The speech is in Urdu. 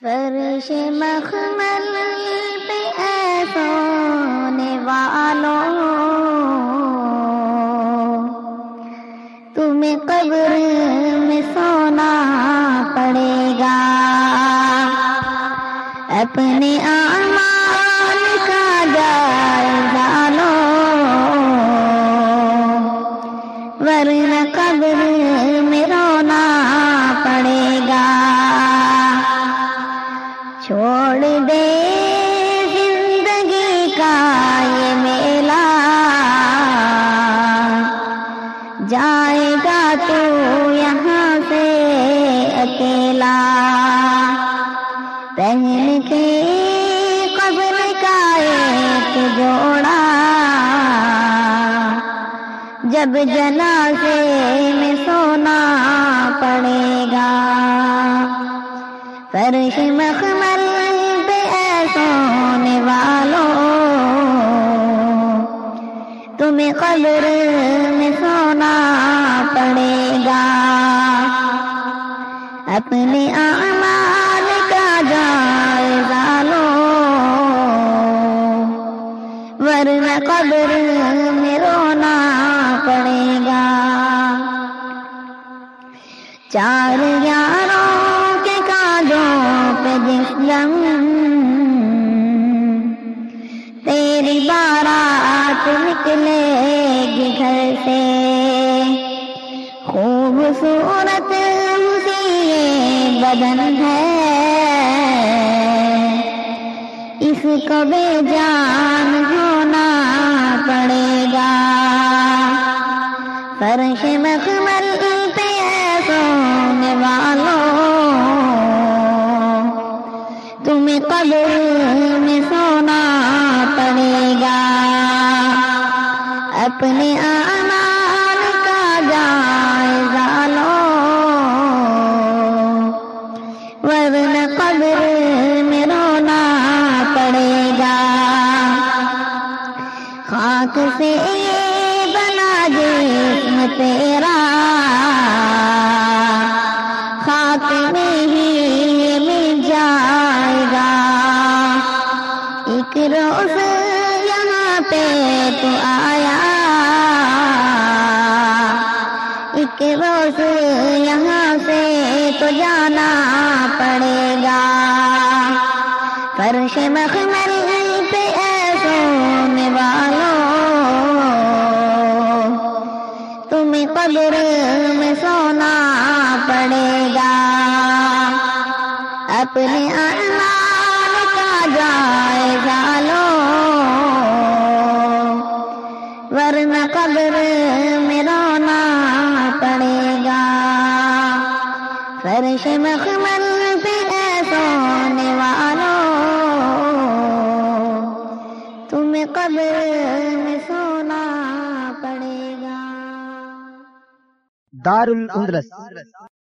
فرش مخمل پہ اے سونے والوں تمہیں قبر میں سونا پڑے گا۔ اپنے اعمال کا جائزہ لو۔ ورنہ قبر میں دے زندگی کا یہ میلہ جائے گا تو یہاں سے اکیلا۔ پہن کے قبر کا ایک جوڑا۔ جب جنازے میں سونا پڑے گا۔ فرش مخمل سونے والوں، تمہیں قبر میں سونا پڑے گا۔ اپنے اعمال کا جائزہ لو، ورنہ قبر میں رونا پڑے گا۔ چار یاروں کے کاجوں پہ جس دم نکلے گی گھر سے۔ خوبصورت اسی بدن ہے۔ اس کو بے جان ہونا پڑے گا۔ فرش مخمل اپنے اعمال کا جائزہ لو۔ ورنہ قبر میں رونا پڑے گا۔ خاک سے بنا جسم تیرا۔ خاک میں ہی مل جائے گا۔ ایک روز یہاں پہ تو آیا۔ ایک روز یہاں سے تو جانا پڑے گا۔ فرش مخمل پہ اے سونے والوں تمہیں قبر میں سونا پڑے گا۔ اپنے اعمال عرش مخمل پہ اے سونے والوں تمہیں قبر میں سونا پڑے گا۔ دار الاندلس